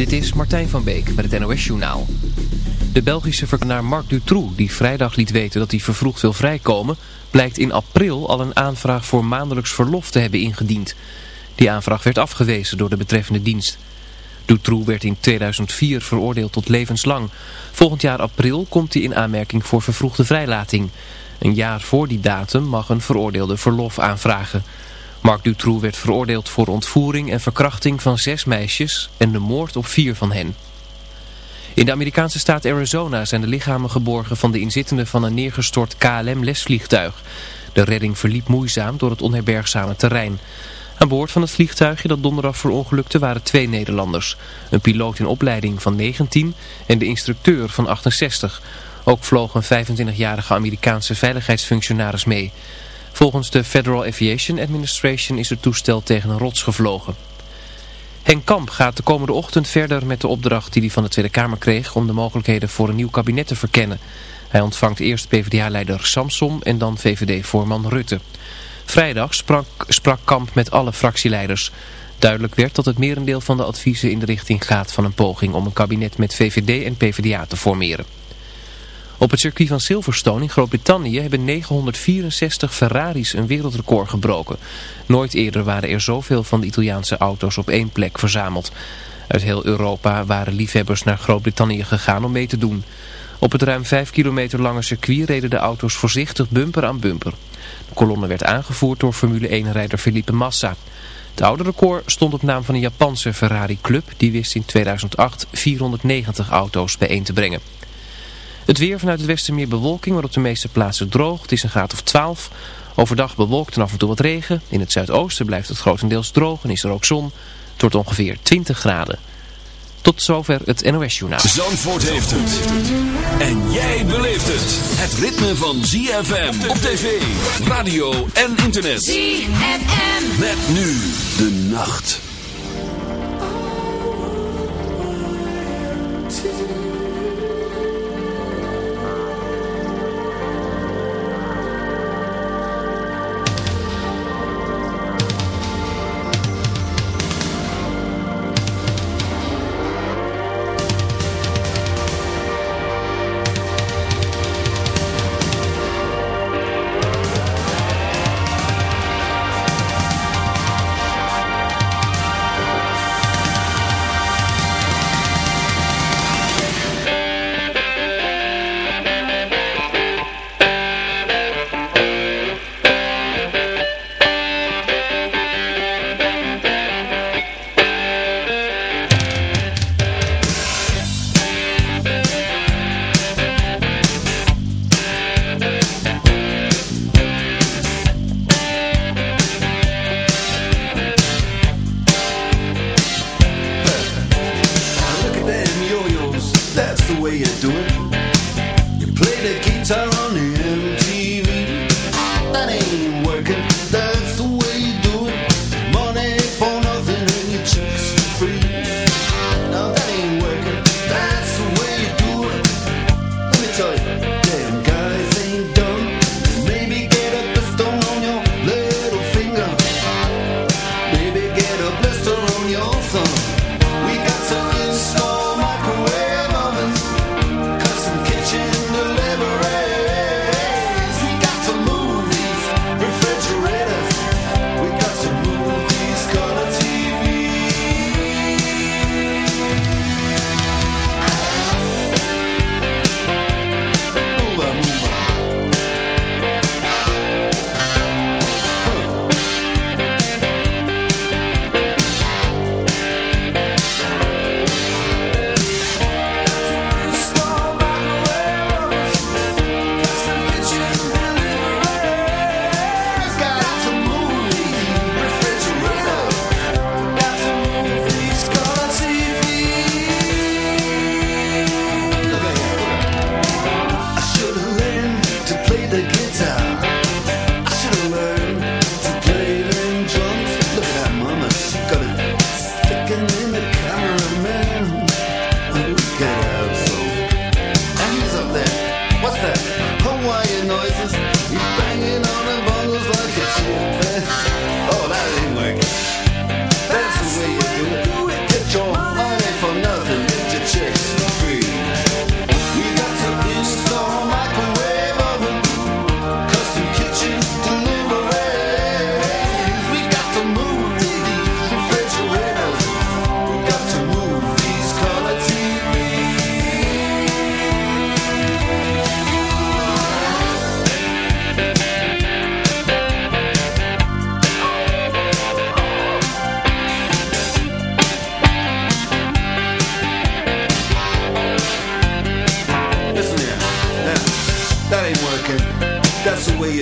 Dit is Martijn van Beek met het NOS Journaal. De Belgische verkenaar Marc Dutroux, die vrijdag liet weten dat hij vervroegd wil vrijkomen, blijkt in april al een aanvraag voor maandelijks verlof te hebben ingediend. Die aanvraag werd afgewezen door de betreffende dienst. Dutroux werd in 2004 veroordeeld tot levenslang. Volgend jaar april komt hij in aanmerking voor vervroegde vrijlating. Een jaar voor die datum mag een veroordeelde verlof aanvragen. Marc Dutroux werd veroordeeld voor ontvoering en verkrachting van zes meisjes en de moord op vier van hen. In de Amerikaanse staat Arizona zijn de lichamen geborgen van de inzittenden van een neergestort KLM-lesvliegtuig. De redding verliep moeizaam door het onherbergzame terrein. Aan boord van het vliegtuigje dat donderdag verongelukte waren twee Nederlanders. Een piloot in opleiding van 19 en de instructeur van 68. Ook vloog een 25-jarige Amerikaanse veiligheidsfunctionaris mee. Volgens de Federal Aviation Administration is het toestel tegen een rots gevlogen. Henk Kamp gaat de komende ochtend verder met de opdracht die hij van de Tweede Kamer kreeg om de mogelijkheden voor een nieuw kabinet te verkennen. Hij ontvangt eerst PvdA-leider Samsom en dan VVD-voorman Rutte. Vrijdag sprak, sprak Kamp met alle fractieleiders. Duidelijk werd dat het merendeel van de adviezen in de richting gaat van een poging om een kabinet met VVD en PvdA te formeren. Op het circuit van Silverstone in Groot-Brittannië hebben 964 Ferraris een wereldrecord gebroken. Nooit eerder waren er zoveel van de Italiaanse auto's op één plek verzameld. Uit heel Europa waren liefhebbers naar Groot-Brittannië gegaan om mee te doen. Op het ruim 5 kilometer lange circuit reden de auto's voorzichtig bumper aan bumper. De kolonne werd aangevoerd door Formule 1-rijder Felipe Massa. Het oude record stond op naam van een Japanse Ferrari Club. Die wist in 2008 490 auto's bijeen te brengen. Het weer vanuit het westen meer bewolking, maar op de meeste plaatsen droog. Het is een graad of 12. Overdag bewolkt en af en toe wat regen. In het zuidoosten blijft het grotendeels droog en is er ook zon. Het wordt ongeveer 20 graden. Tot zover het NOS Journaal. Zandvoort heeft het. En jij beleeft het. Het ritme van ZFM op tv, radio en internet. ZFM. Met nu de nacht.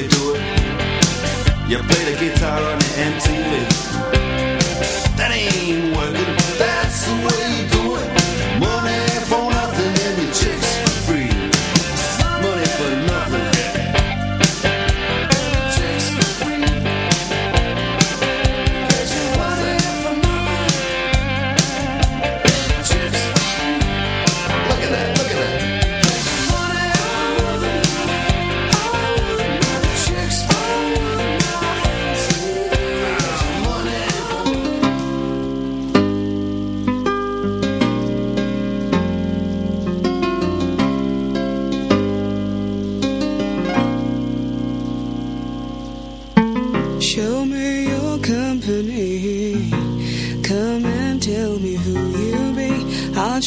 do it. You play the guitar on an MTV. That ain't working, that's the way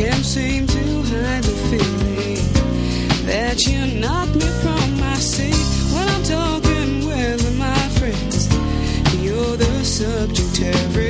can't seem to hide the feeling that you knock me from my seat when I'm talking with my friends. You're the subject every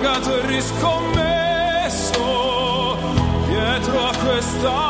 Pagato e riscommesso dietro a questa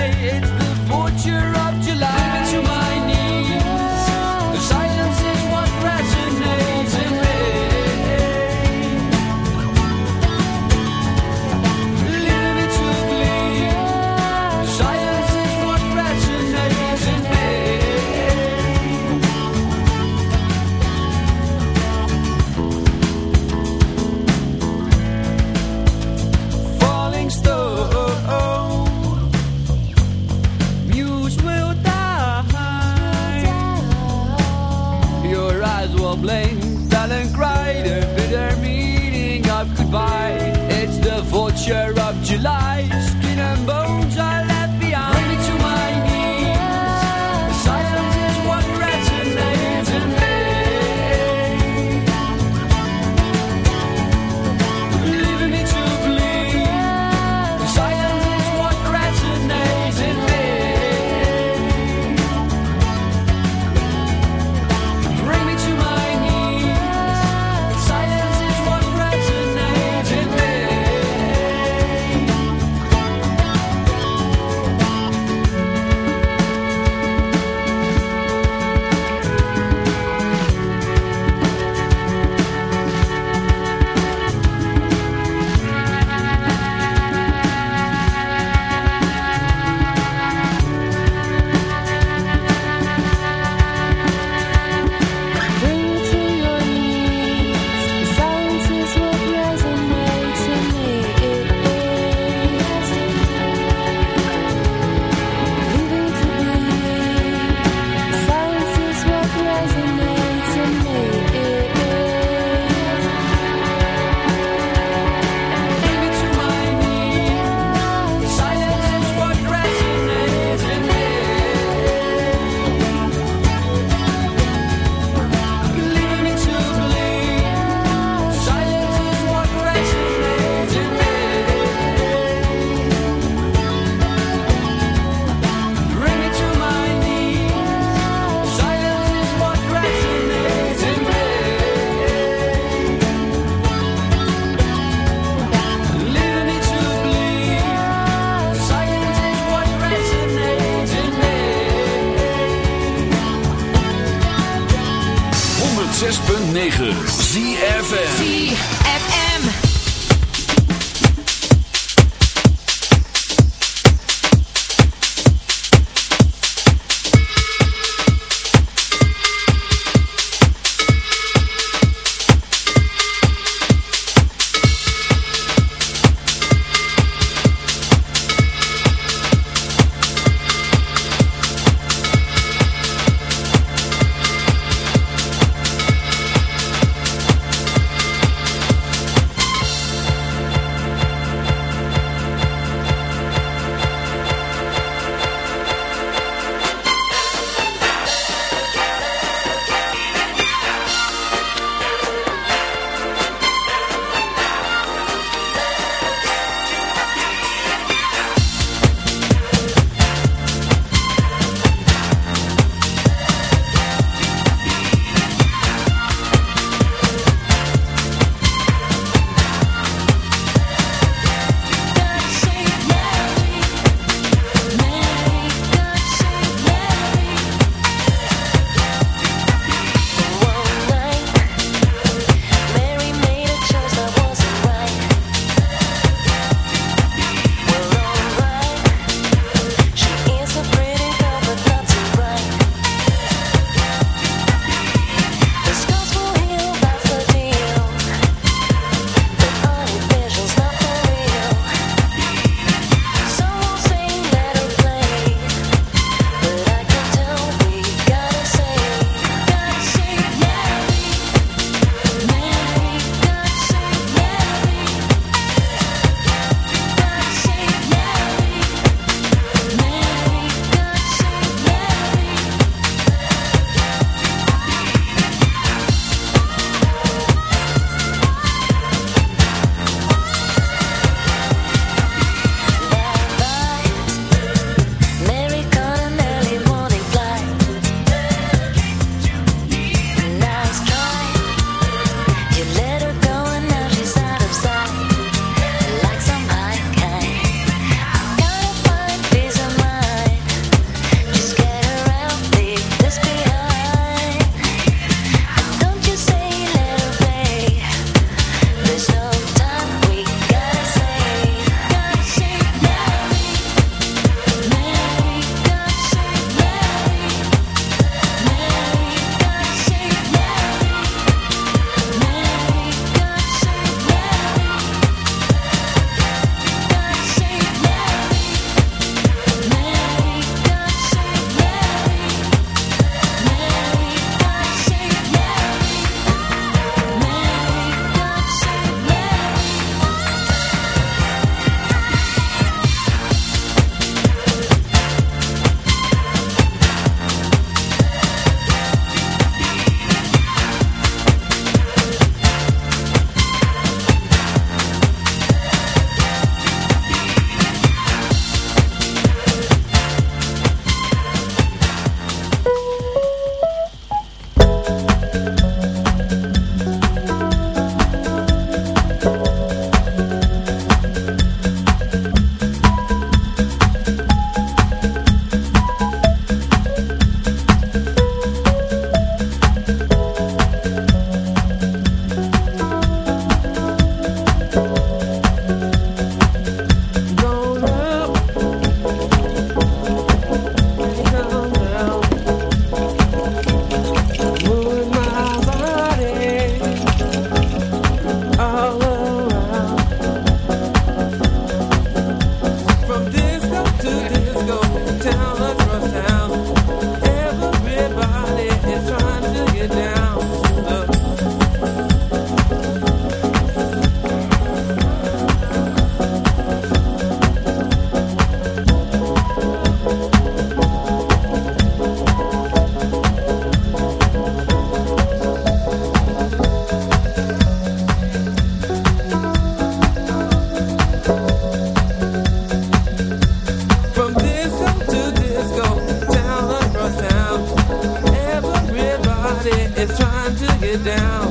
down.